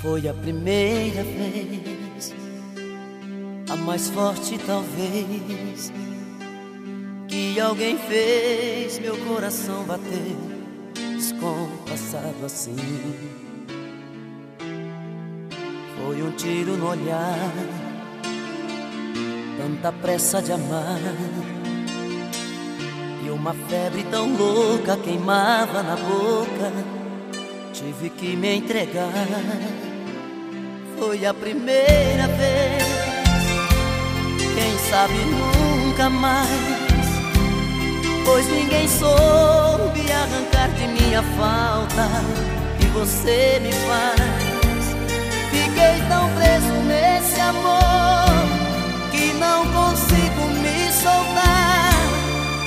Foi a primeira vez, a mais forte talvez, que alguém fez meu coração bater descompassado assim. Foi um tiro no olhar, tanta pressa de amar. E uma febre tão louca queimava na boca, tive que me entregar. Foi a primeira vez, quem sabe nunca mais. Pois ninguém soube arrancar de minha falta e você me faz. Fiquei tão preso nesse amor que não consigo me soltar.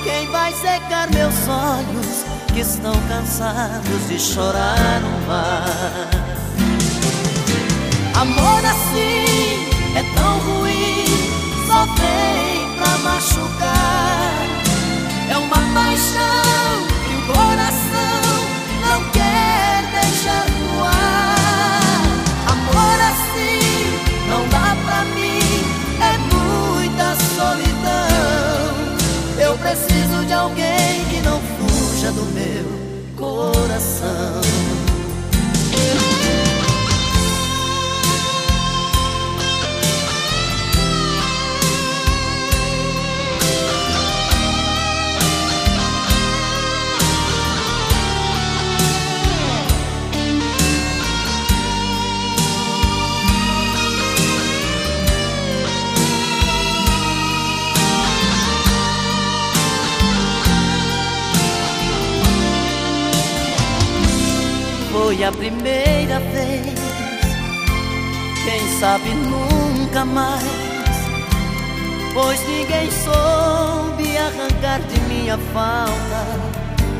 Quem vai secar meus olhos que estão cansados de chorar no mar? Amor assim é tão ruim, Foi a primeira vez, quem sabe nunca mais. Pois ninguém soube arrancar de minha falta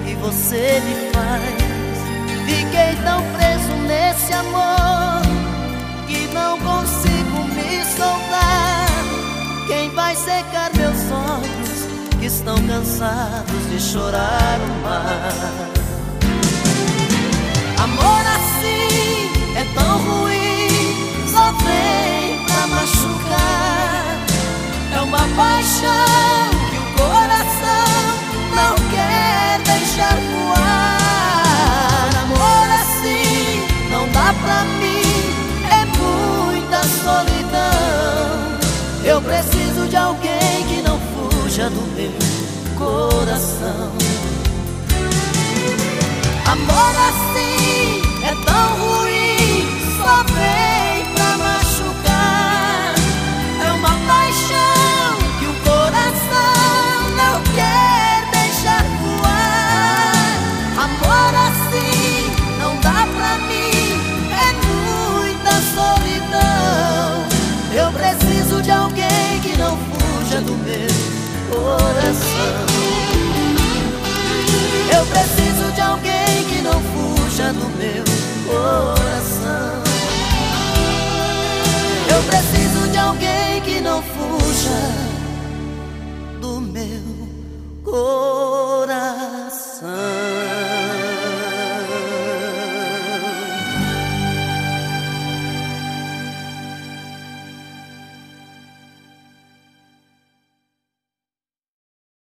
e você me faz. Fiquei tão preso nesse amor que não consigo me soltar. Quem vai secar meus olhos que estão cansados de chorar o mar? Preciso de alguém que não fuja do meu coração. Amor assim é tão coração. Eu preciso de alguém que não fuja do meu coração.